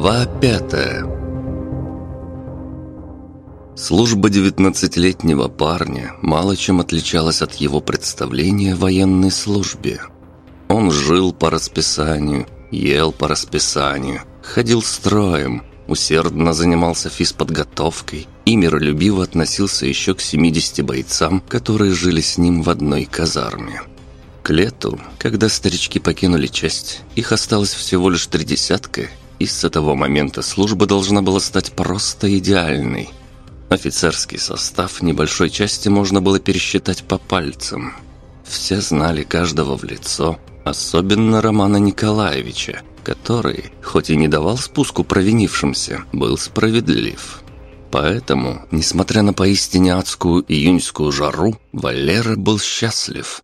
Глава пятая Служба девятнадцатилетнего парня мало чем отличалась от его представления о военной службе. Он жил по расписанию, ел по расписанию, ходил строем, усердно занимался физподготовкой и миролюбиво относился еще к 70 бойцам, которые жили с ним в одной казарме. К лету, когда старички покинули часть, их осталось всего лишь три десятка, и с этого момента служба должна была стать просто идеальной. Офицерский состав небольшой части можно было пересчитать по пальцам. Все знали каждого в лицо, особенно Романа Николаевича, который, хоть и не давал спуску провинившимся, был справедлив. Поэтому, несмотря на поистине адскую июньскую жару, Валера был счастлив.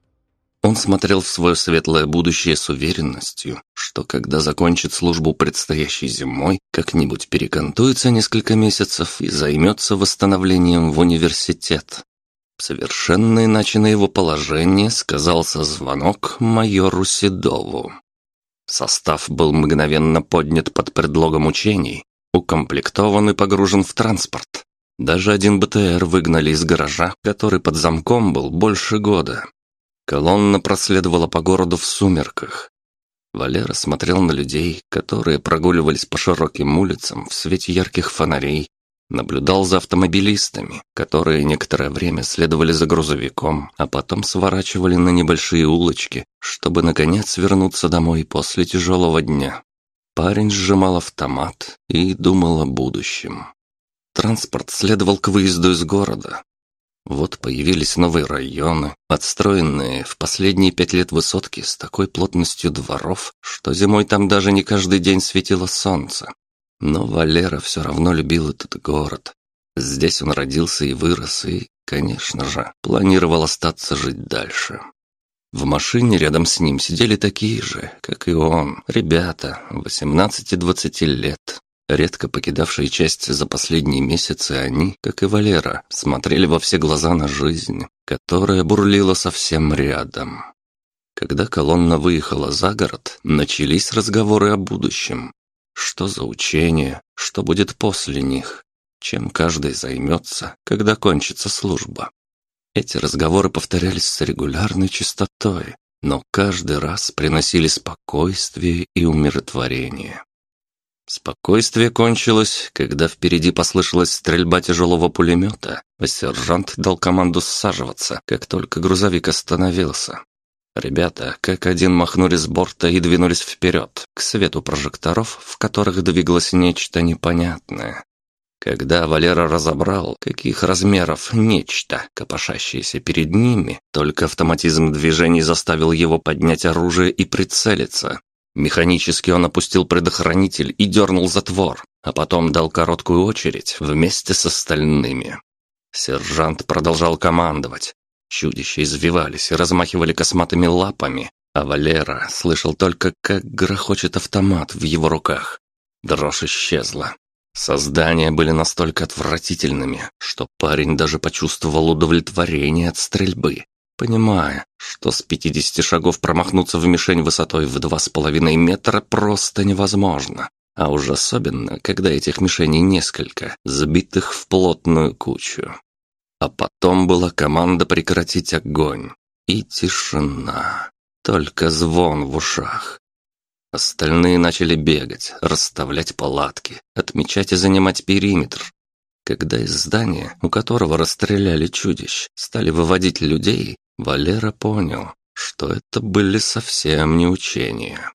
Он смотрел в свое светлое будущее с уверенностью, что когда закончит службу предстоящей зимой, как-нибудь перекантуется несколько месяцев и займется восстановлением в университет. Совершенно иначе на его положение сказался звонок майору Седову. Состав был мгновенно поднят под предлогом учений, укомплектован и погружен в транспорт. Даже один БТР выгнали из гаража, который под замком был больше года. Колонна проследовала по городу в сумерках. Валера смотрел на людей, которые прогуливались по широким улицам в свете ярких фонарей, наблюдал за автомобилистами, которые некоторое время следовали за грузовиком, а потом сворачивали на небольшие улочки, чтобы, наконец, вернуться домой после тяжелого дня. Парень сжимал автомат и думал о будущем. Транспорт следовал к выезду из города, вот появились новые районы, отстроенные в последние пять лет высотки с такой плотностью дворов, что зимой там даже не каждый день светило солнце. Но Валера все равно любил этот город. Здесь он родился и вырос, и, конечно же, планировал остаться жить дальше. В машине рядом с ним сидели такие же, как и он, ребята, 18-20 лет, Редко покидавшие часть за последние месяцы, они, как и Валера, смотрели во все глаза на жизнь, которая бурлила совсем рядом. Когда колонна выехала за город, начались разговоры о будущем. Что за учение, что будет после них, чем каждый займется, когда кончится служба. Эти разговоры повторялись с регулярной частотой, но каждый раз приносили спокойствие и умиротворение. Спокойствие кончилось, когда впереди послышалась стрельба тяжелого пулемета, а сержант дал команду саживаться, как только грузовик остановился. Ребята, как один, махнули с борта и двинулись вперед, к свету прожекторов, в которых двигалось нечто непонятное. Когда Валера разобрал, каких размеров нечто, копошащееся перед ними, только автоматизм движений заставил его поднять оружие и прицелиться. Механически он опустил предохранитель и дернул затвор, а потом дал короткую очередь вместе с остальными. Сержант продолжал командовать. Чудища извивались и размахивали косматыми лапами, а Валера слышал только, как грохочет автомат в его руках. Дрожь исчезла. Создания были настолько отвратительными, что парень даже почувствовал удовлетворение от стрельбы понимая, что с 50 шагов промахнуться в мишень высотой в два с половиной метра просто невозможно. А уж особенно, когда этих мишеней несколько, сбитых в плотную кучу. А потом была команда прекратить огонь. И тишина. Только звон в ушах. Остальные начали бегать, расставлять палатки, отмечать и занимать периметр. Когда из здания, у которого расстреляли чудищ, стали выводить людей, Валера понял, что это были совсем не учения.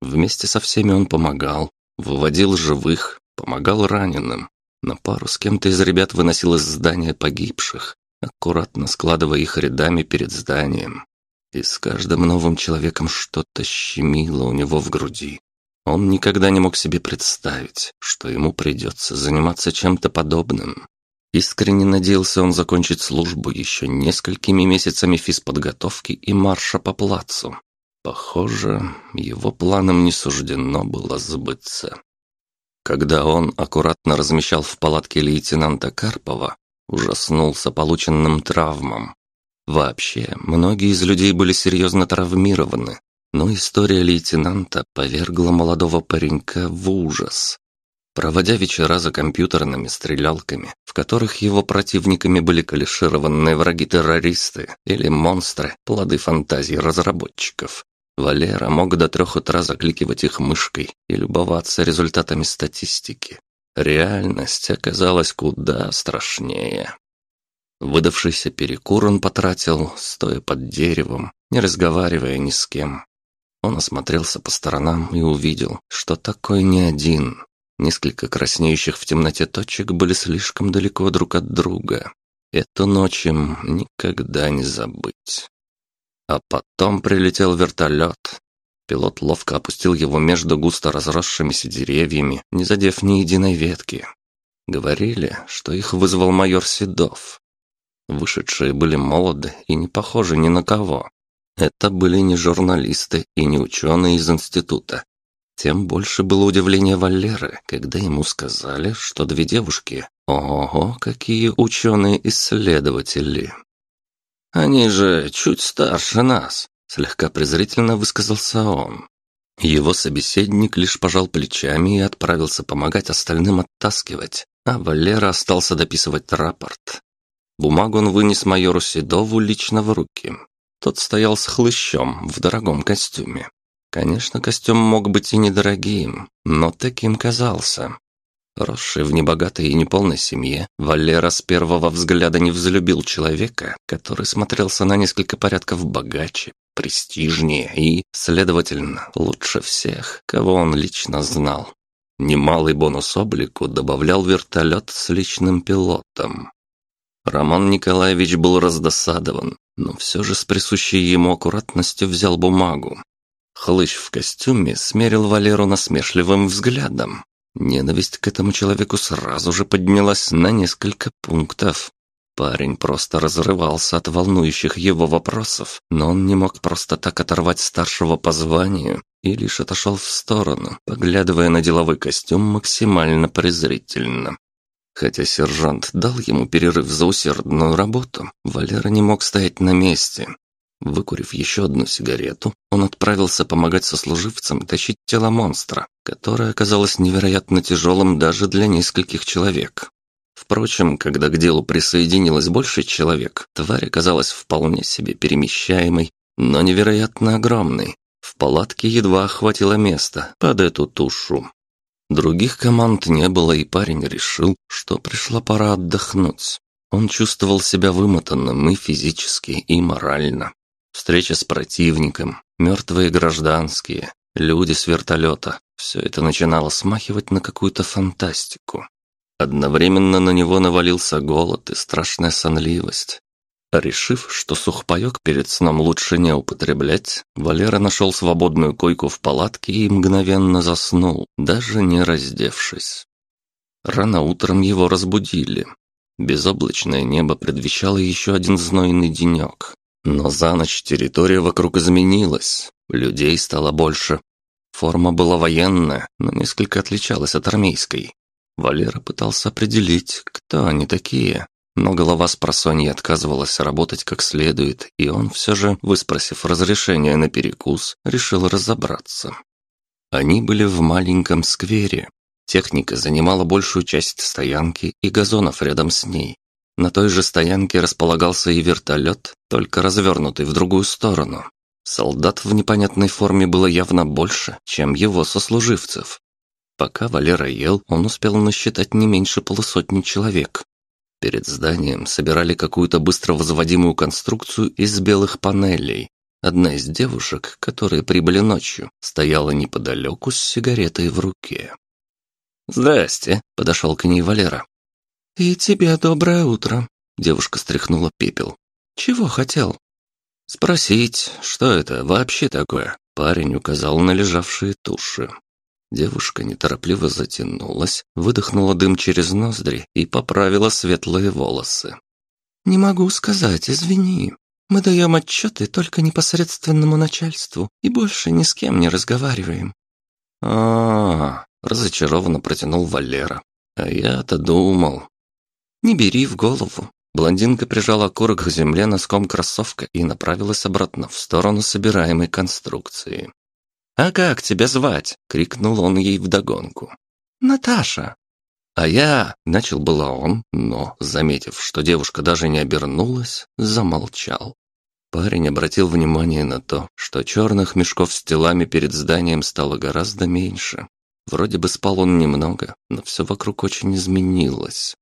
Вместе со всеми он помогал, выводил живых, помогал раненым. На пару с кем-то из ребят выносил из здания погибших, аккуратно складывая их рядами перед зданием. И с каждым новым человеком что-то щемило у него в груди. Он никогда не мог себе представить, что ему придется заниматься чем-то подобным. Искренне надеялся он закончить службу еще несколькими месяцами физподготовки и марша по плацу. Похоже, его планам не суждено было сбыться. Когда он аккуратно размещал в палатке лейтенанта Карпова, ужаснулся полученным травмам. Вообще, многие из людей были серьезно травмированы, но история лейтенанта повергла молодого паренька в ужас. Проводя вечера за компьютерными стрелялками, в которых его противниками были калишированные враги-террористы или монстры, плоды фантазий разработчиков, Валера мог до трех утра закликивать их мышкой и любоваться результатами статистики. Реальность оказалась куда страшнее. Выдавшийся перекур он потратил, стоя под деревом, не разговаривая ни с кем. Он осмотрелся по сторонам и увидел, что такой не один. Несколько краснеющих в темноте точек были слишком далеко друг от друга. Эту ночь им никогда не забыть. А потом прилетел вертолет. Пилот ловко опустил его между густо разросшимися деревьями, не задев ни единой ветки. Говорили, что их вызвал майор Седов. Вышедшие были молоды и не похожи ни на кого. Это были не журналисты и не ученые из института. Тем больше было удивление Валеры, когда ему сказали, что две девушки – ого, какие ученые-исследователи. «Они же чуть старше нас», – слегка презрительно высказался он. Его собеседник лишь пожал плечами и отправился помогать остальным оттаскивать, а Валера остался дописывать рапорт. Бумагу он вынес майору Седову лично в руки. Тот стоял с хлыщом в дорогом костюме. Конечно, костюм мог быть и недорогим, но таким казался. Росший в небогатой и неполной семье, Валера с первого взгляда не взлюбил человека, который смотрелся на несколько порядков богаче, престижнее и, следовательно, лучше всех, кого он лично знал. Немалый бонус облику добавлял вертолет с личным пилотом. Роман Николаевич был раздосадован, но все же с присущей ему аккуратностью взял бумагу. Хлыщ в костюме смерил Валеру насмешливым взглядом, Ненависть к этому человеку сразу же поднялась на несколько пунктов. Парень просто разрывался от волнующих его вопросов, но он не мог просто так оторвать старшего по званию и лишь отошел в сторону, поглядывая на деловой костюм максимально презрительно. Хотя сержант дал ему перерыв за усердную работу, Валера не мог стоять на месте. Выкурив еще одну сигарету, он отправился помогать сослуживцам тащить тело монстра, которое оказалось невероятно тяжелым даже для нескольких человек. Впрочем, когда к делу присоединилось больше человек, тварь оказалась вполне себе перемещаемой, но невероятно огромной. В палатке едва хватило места под эту тушу. Других команд не было, и парень решил, что пришла пора отдохнуть. Он чувствовал себя вымотанным и физически, и морально. Встреча с противником, мертвые гражданские, люди с вертолета. Все это начинало смахивать на какую-то фантастику. Одновременно на него навалился голод и страшная сонливость. Решив, что сухпайок перед сном лучше не употреблять, Валера нашел свободную койку в палатке и мгновенно заснул, даже не раздевшись. Рано утром его разбудили. Безоблачное небо предвещало еще один знойный денек. Но за ночь территория вокруг изменилась, людей стало больше. Форма была военная, но несколько отличалась от армейской. Валера пытался определить, кто они такие, но голова с просонья отказывалась работать как следует, и он все же, выспросив разрешение на перекус, решил разобраться. Они были в маленьком сквере. Техника занимала большую часть стоянки и газонов рядом с ней. На той же стоянке располагался и вертолет, только развернутый в другую сторону. Солдат в непонятной форме было явно больше, чем его сослуживцев. Пока Валера ел, он успел насчитать не меньше полусотни человек. Перед зданием собирали какую-то быстро возводимую конструкцию из белых панелей. Одна из девушек, которые прибыли ночью, стояла неподалеку с сигаретой в руке. «Здрасте», — подошел к ней Валера. «И тебе доброе утро», — девушка стряхнула пепел. «Чего хотел?» «Спросить, что это вообще такое?» Парень указал на лежавшие туши. Девушка неторопливо затянулась, выдохнула дым через ноздри и поправила светлые волосы. «Не могу сказать, извини. Мы даем отчеты только непосредственному начальству и больше ни с кем не разговариваем». А, -а, -а разочарованно протянул Валера. «А я-то думал, «Не бери в голову», Блондинка прижала окурок к земле носком кроссовка и направилась обратно в сторону собираемой конструкции. «А как тебя звать?» — крикнул он ей вдогонку. «Наташа». «А я...» — начал было он, но, заметив, что девушка даже не обернулась, замолчал. Парень обратил внимание на то, что черных мешков с телами перед зданием стало гораздо меньше. Вроде бы спал он немного, но все вокруг очень изменилось.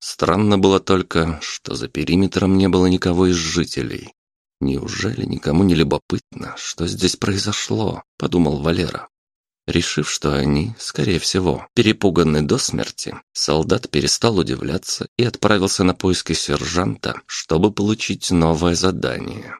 Странно было только, что за периметром не было никого из жителей. «Неужели никому не любопытно, что здесь произошло?» – подумал Валера. Решив, что они, скорее всего, перепуганы до смерти, солдат перестал удивляться и отправился на поиски сержанта, чтобы получить новое задание.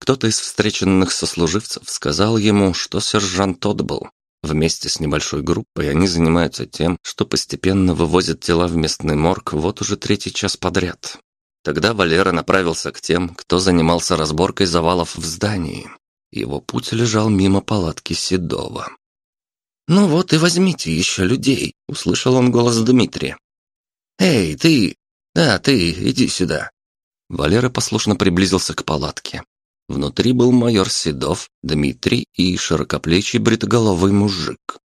Кто-то из встреченных сослуживцев сказал ему, что сержант отбыл. Вместе с небольшой группой они занимаются тем, что постепенно вывозят тела в местный морг вот уже третий час подряд. Тогда Валера направился к тем, кто занимался разборкой завалов в здании. Его путь лежал мимо палатки Седова. «Ну вот и возьмите еще людей», — услышал он голос Дмитрия. «Эй, ты! Да, ты, иди сюда!» Валера послушно приблизился к палатке. Внутри был майор Седов, Дмитрий и широкоплечий бритоголовый мужик.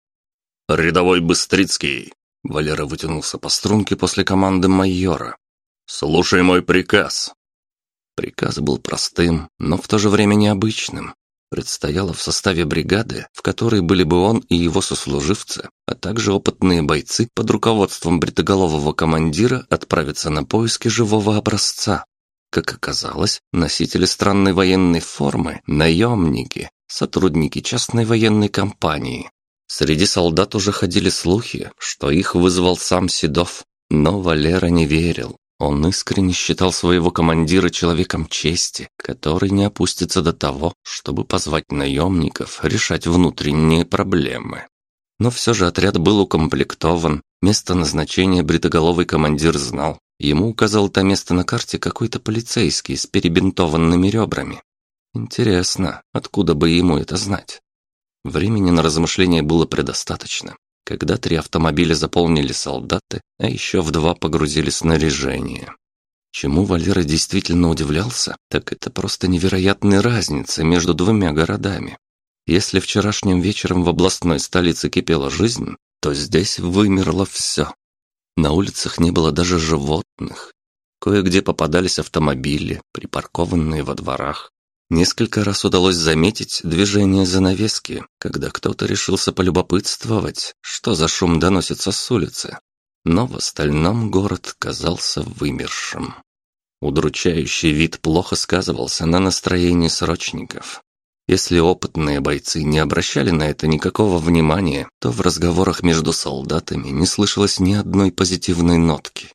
«Рядовой Быстрицкий!» Валера вытянулся по струнке после команды майора. «Слушай мой приказ!» Приказ был простым, но в то же время необычным предстояло в составе бригады, в которой были бы он и его сослуживцы, а также опытные бойцы под руководством бритоголового командира отправиться на поиски живого образца. Как оказалось, носители странной военной формы – наемники, сотрудники частной военной компании. Среди солдат уже ходили слухи, что их вызвал сам Седов, но Валера не верил. Он искренне считал своего командира человеком чести, который не опустится до того, чтобы позвать наемников решать внутренние проблемы. Но все же отряд был укомплектован, место назначения бритоголовый командир знал. Ему указал это место на карте какой-то полицейский с перебинтованными ребрами. Интересно, откуда бы ему это знать? Времени на размышления было предостаточно когда три автомобиля заполнили солдаты, а еще в два погрузили снаряжение. Чему Валера действительно удивлялся, так это просто невероятная разница между двумя городами. Если вчерашним вечером в областной столице кипела жизнь, то здесь вымерло все. На улицах не было даже животных. Кое-где попадались автомобили, припаркованные во дворах. Несколько раз удалось заметить движение занавески, когда кто-то решился полюбопытствовать, что за шум доносится с улицы. Но в остальном город казался вымершим. Удручающий вид плохо сказывался на настроении срочников. Если опытные бойцы не обращали на это никакого внимания, то в разговорах между солдатами не слышалось ни одной позитивной нотки.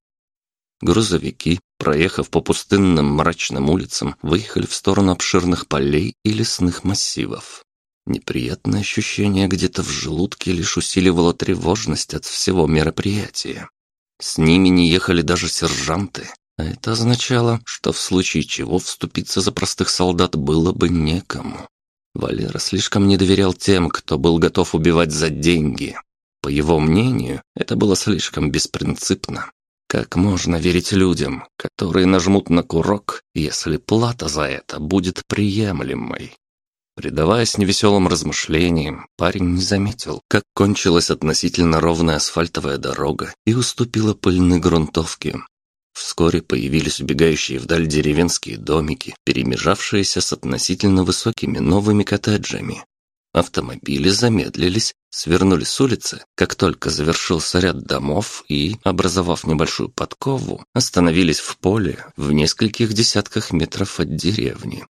Грузовики, проехав по пустынным мрачным улицам, выехали в сторону обширных полей и лесных массивов. Неприятное ощущение где-то в желудке лишь усиливало тревожность от всего мероприятия. С ними не ехали даже сержанты, а это означало, что в случае чего вступиться за простых солдат было бы некому. Валера слишком не доверял тем, кто был готов убивать за деньги. По его мнению, это было слишком беспринципно. Как можно верить людям, которые нажмут на курок, если плата за это будет приемлемой? Предаваясь невеселым размышлениям, парень не заметил, как кончилась относительно ровная асфальтовая дорога и уступила пыльной грунтовке. Вскоре появились убегающие вдаль деревенские домики, перемежавшиеся с относительно высокими новыми коттеджами, Автомобили замедлились, свернули с улицы, как только завершился ряд домов и, образовав небольшую подкову, остановились в поле в нескольких десятках метров от деревни.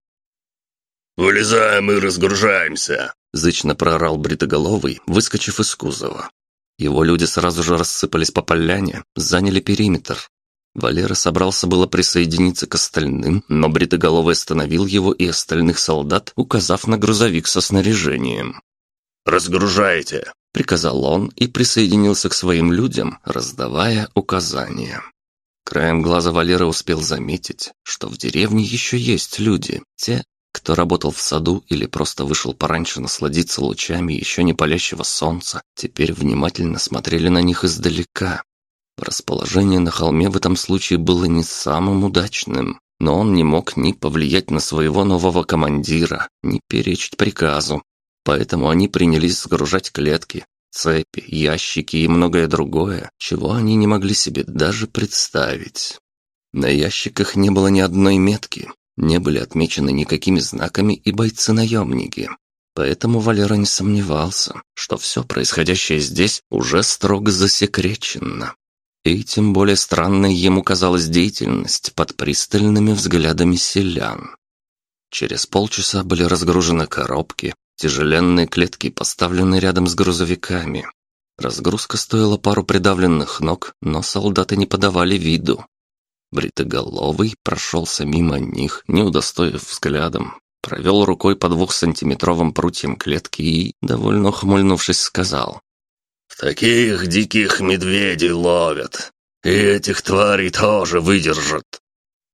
«Вылезаем и разгружаемся!» – зычно прорал Бритоголовый, выскочив из кузова. Его люди сразу же рассыпались по поляне, заняли периметр, Валера собрался было присоединиться к остальным, но Бритоголовый остановил его и остальных солдат, указав на грузовик со снаряжением. «Разгружайте!» — приказал он и присоединился к своим людям, раздавая указания. Краем глаза Валера успел заметить, что в деревне еще есть люди, те, кто работал в саду или просто вышел пораньше насладиться лучами еще не палящего солнца, теперь внимательно смотрели на них издалека, Расположение на холме в этом случае было не самым удачным, но он не мог ни повлиять на своего нового командира, ни перечить приказу. Поэтому они принялись сгружать клетки, цепи, ящики и многое другое, чего они не могли себе даже представить. На ящиках не было ни одной метки, не были отмечены никакими знаками и бойцы-наемники. Поэтому Валера не сомневался, что все происходящее здесь уже строго засекречено. И тем более странной ему казалась деятельность под пристальными взглядами селян. Через полчаса были разгружены коробки, тяжеленные клетки поставлены рядом с грузовиками. Разгрузка стоила пару придавленных ног, но солдаты не подавали виду. Бритоголовый прошелся мимо них, не удостоив взглядом, провел рукой по двухсантиметровым прутьям клетки и, довольно ухмыльнувшись, сказал. «В таких диких медведей ловят, и этих тварей тоже выдержат».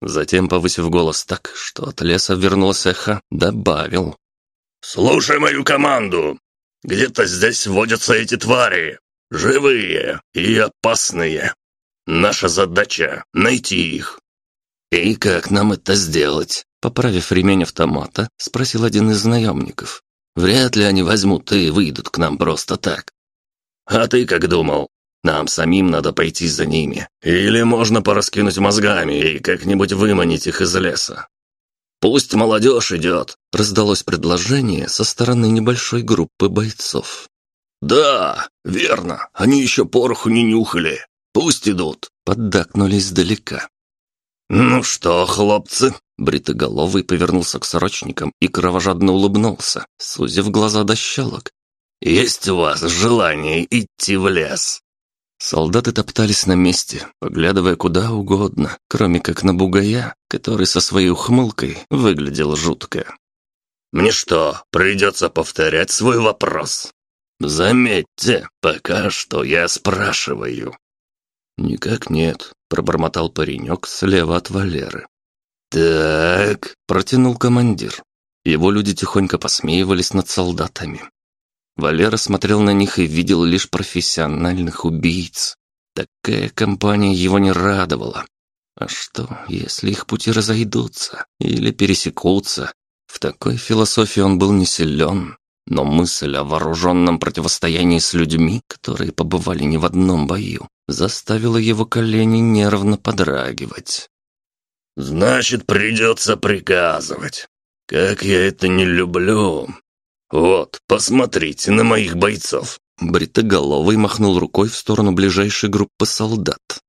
Затем, повысив голос так, что от леса вернулось эхо, добавил. «Слушай мою команду! Где-то здесь водятся эти твари, живые и опасные. Наша задача — найти их». «И как нам это сделать?» Поправив ремень автомата, спросил один из наемников. «Вряд ли они возьмут и выйдут к нам просто так». «А ты как думал? Нам самим надо пойти за ними. Или можно пораскинуть мозгами и как-нибудь выманить их из леса?» «Пусть молодежь идет», — раздалось предложение со стороны небольшой группы бойцов. «Да, верно, они еще пороху не нюхали. Пусть идут», — поддакнули издалека. «Ну что, хлопцы?» Бритоголовый повернулся к сорочникам и кровожадно улыбнулся, сузив глаза до щелок. «Есть у вас желание идти в лес?» Солдаты топтались на месте, поглядывая куда угодно, кроме как на бугая, который со своей ухмылкой выглядел жутко. «Мне что, придется повторять свой вопрос?» «Заметьте, пока что я спрашиваю». «Никак нет», — пробормотал паренек слева от Валеры. «Так», — протянул командир. Его люди тихонько посмеивались над солдатами. Валера смотрел на них и видел лишь профессиональных убийц. Такая компания его не радовала. А что, если их пути разойдутся или пересекутся? В такой философии он был не силен, но мысль о вооруженном противостоянии с людьми, которые побывали не в одном бою, заставила его колени нервно подрагивать. «Значит, придется приказывать. Как я это не люблю. Вот, посмотрите на моих бойцов». Бритоголовый махнул рукой в сторону ближайшей группы солдат.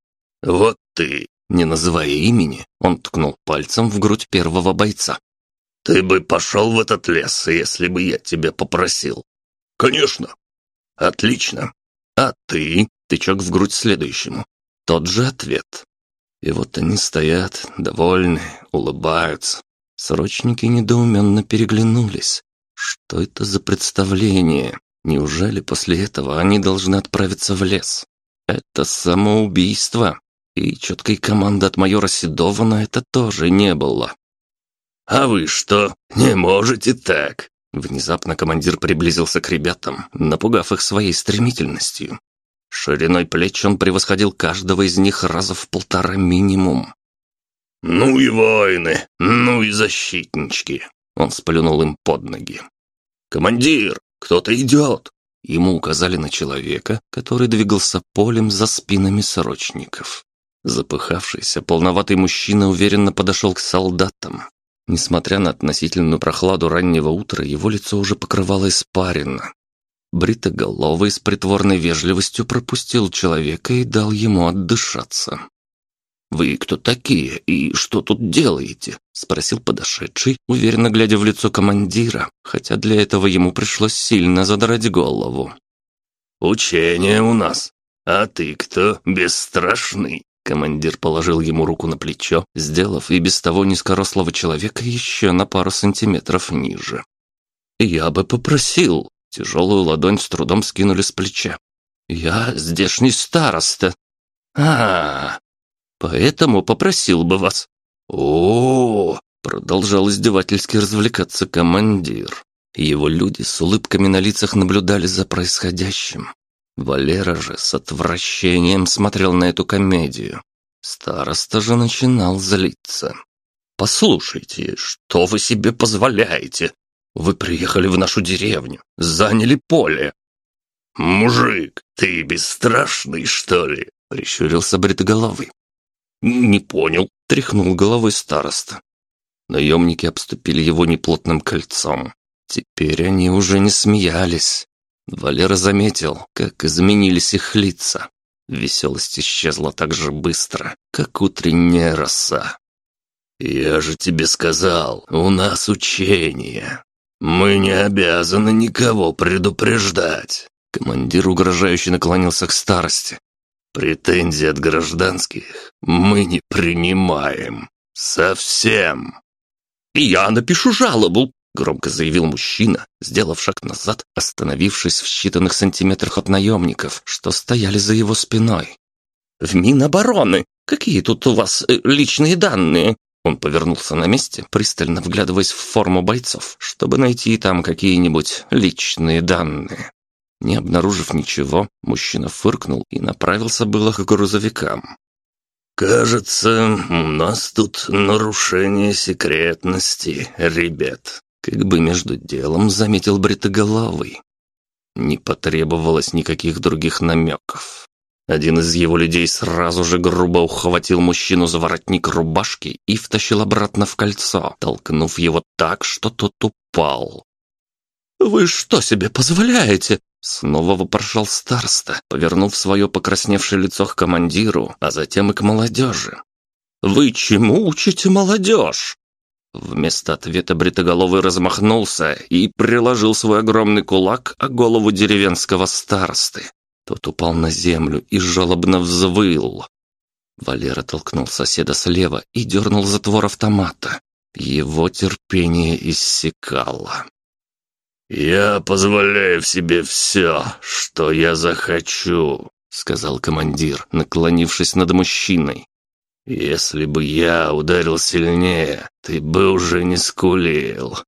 «Вот ты!» Не называя имени, он ткнул пальцем в грудь первого бойца. «Ты бы пошел в этот лес, если бы я тебя попросил». «Конечно». «Отлично. А ты?» Тычок в грудь следующему. Тот же ответ. И вот они стоят, довольны, улыбаются. Срочники недоуменно переглянулись. Что это за представление? Неужели после этого они должны отправиться в лес? Это самоубийство. И четкой команды от майора Седова на это тоже не было. «А вы что, не можете так?» Внезапно командир приблизился к ребятам, напугав их своей стремительностью. Шириной плеч он превосходил каждого из них раза в полтора минимум. «Ну и воины, ну и защитнички!» Он сплюнул им под ноги. «Командир, кто-то идет!» Ему указали на человека, который двигался полем за спинами сорочников. Запыхавшийся, полноватый мужчина уверенно подошел к солдатам. Несмотря на относительную прохладу раннего утра, его лицо уже покрывало испарина. Бритоголовый с притворной вежливостью пропустил человека и дал ему отдышаться. «Вы кто такие и что тут делаете?» — спросил подошедший, уверенно глядя в лицо командира, хотя для этого ему пришлось сильно задрать голову. «Учение у нас. А ты кто, бесстрашный?» Командир положил ему руку на плечо, сделав и без того низкорослого человека еще на пару сантиметров ниже. «Я бы попросил». Тяжелую ладонь с трудом скинули с плеча. «Я здешний староста». «А, -а, -а поэтому попросил бы вас». О, -о, -о продолжал издевательски развлекаться командир. Его люди с улыбками на лицах наблюдали за происходящим. Валера же с отвращением смотрел на эту комедию. Староста же начинал злиться. «Послушайте, что вы себе позволяете? Вы приехали в нашу деревню, заняли поле». «Мужик, ты бесстрашный, что ли?» — прищурился бритоголовый. «Не понял», — тряхнул головой староста. Наемники обступили его неплотным кольцом. Теперь они уже не смеялись. Валера заметил, как изменились их лица. Веселость исчезла так же быстро, как утренняя роса. «Я же тебе сказал, у нас учение. Мы не обязаны никого предупреждать». Командир угрожающе наклонился к старости. «Претензий от гражданских мы не принимаем. Совсем». «Я напишу жалобу», — громко заявил мужчина, сделав шаг назад, остановившись в считанных сантиметрах от наемников, что стояли за его спиной. «В Минобороны! Какие тут у вас э, личные данные?» Он повернулся на месте, пристально вглядываясь в форму бойцов, чтобы найти там какие-нибудь личные данные. Не обнаружив ничего, мужчина фыркнул и направился было к грузовикам. «Кажется, у нас тут нарушение секретности, ребят», как бы между делом заметил Бритоголовый. Не потребовалось никаких других намеков. Один из его людей сразу же грубо ухватил мужчину за воротник рубашки и втащил обратно в кольцо, толкнув его так, что тот упал. «Вы что себе позволяете?» Снова вопрошал староста, повернув свое покрасневшее лицо к командиру, а затем и к молодежи. «Вы чему учите молодежь?» Вместо ответа Бритоголовый размахнулся и приложил свой огромный кулак о голову деревенского старосты. Тот упал на землю и жалобно взвыл. Валера толкнул соседа слева и дернул затвор автомата. Его терпение иссякало. «Я позволяю себе все, что я захочу», — сказал командир, наклонившись над мужчиной. «Если бы я ударил сильнее, ты бы уже не скулил».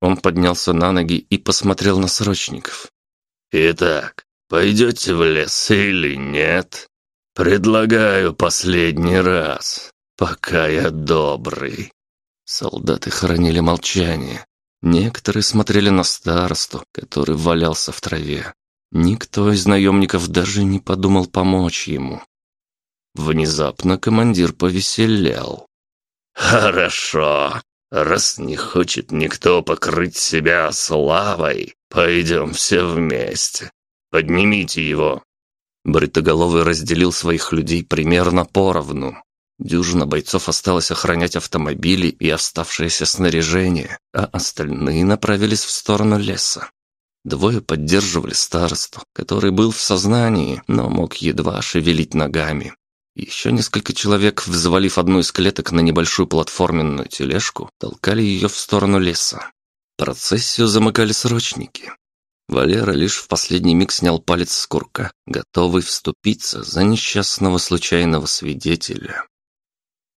Он поднялся на ноги и посмотрел на срочников. «Итак, пойдете в лес или нет? Предлагаю последний раз, пока я добрый». Солдаты хранили молчание. Некоторые смотрели на старосту, который валялся в траве. Никто из наемников даже не подумал помочь ему. Внезапно командир повеселел. «Хорошо. Раз не хочет никто покрыть себя славой, пойдем все вместе. Поднимите его». Бритоголовый разделил своих людей примерно поровну. Дюжина бойцов осталось охранять автомобили и оставшееся снаряжение, а остальные направились в сторону леса. Двое поддерживали старосту, который был в сознании, но мог едва шевелить ногами. Еще несколько человек, взвалив одну из клеток на небольшую платформенную тележку, толкали ее в сторону леса. Процессию замыкали срочники. Валера лишь в последний миг снял палец с курка, готовый вступиться за несчастного случайного свидетеля.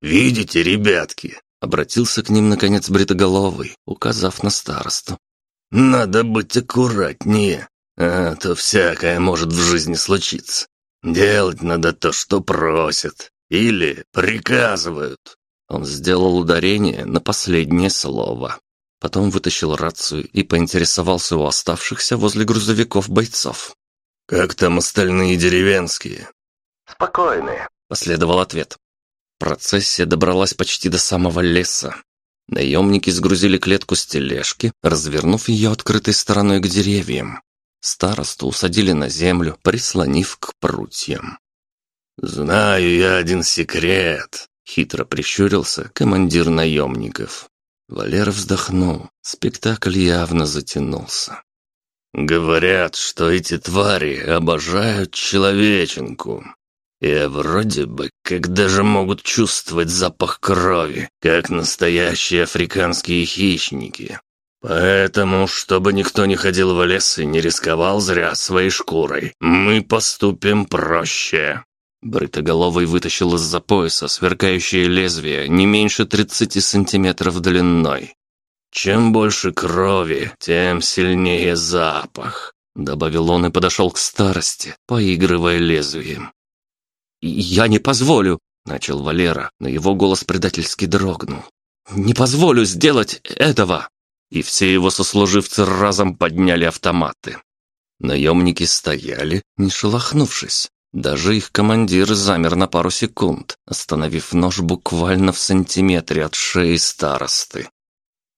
«Видите, ребятки?» — обратился к ним, наконец, бритоголовый, указав на старосту. «Надо быть аккуратнее, а то всякое может в жизни случиться. Делать надо то, что просят. Или приказывают. Он сделал ударение на последнее слово. Потом вытащил рацию и поинтересовался у оставшихся возле грузовиков бойцов. «Как там остальные деревенские?» «Спокойные», — последовал ответ. Процессия добралась почти до самого леса. Наемники сгрузили клетку с тележки, развернув ее открытой стороной к деревьям. Старосту усадили на землю, прислонив к прутьям. «Знаю я один секрет», — хитро прищурился командир наемников. Валера вздохнул. Спектакль явно затянулся. «Говорят, что эти твари обожают человеченку. И вроде бы как даже могут чувствовать запах крови, как настоящие африканские хищники. Поэтому, чтобы никто не ходил в лес и не рисковал зря своей шкурой, мы поступим проще». Бритоголовый вытащил из-за пояса сверкающее лезвие не меньше 30 сантиметров длиной. «Чем больше крови, тем сильнее запах. добавил он и подошел к старости, поигрывая лезвием. «Я не позволю!» — начал Валера, но его голос предательски дрогнул. «Не позволю сделать этого!» И все его сослуживцы разом подняли автоматы. Наемники стояли, не шелохнувшись. Даже их командир замер на пару секунд, остановив нож буквально в сантиметре от шеи старосты.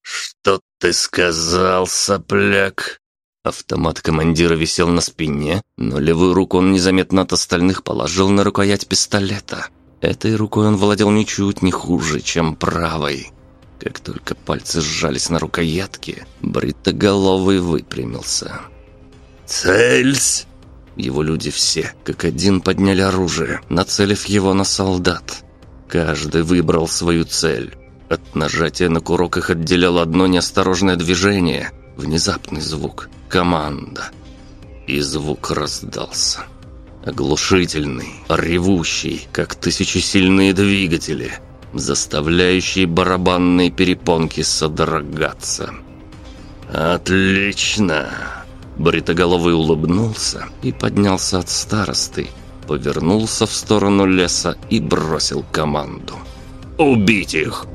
«Что ты сказал, сопляк?» Автомат командира висел на спине, но левую руку он незаметно от остальных положил на рукоять пистолета. Этой рукой он владел ничуть не хуже, чем правой. Как только пальцы сжались на рукоятке, бритоголовый выпрямился. «Цельсь!» Его люди все, как один, подняли оружие, нацелив его на солдат. Каждый выбрал свою цель. От нажатия на курок их отделяло одно неосторожное движение, внезапный звук – команда. И звук раздался. Оглушительный, ревущий, как тысячесильные двигатели, заставляющие барабанные перепонки содрогаться. «Отлично!» Бритоголовый улыбнулся и поднялся от старосты, повернулся в сторону леса и бросил команду. «Убить их!»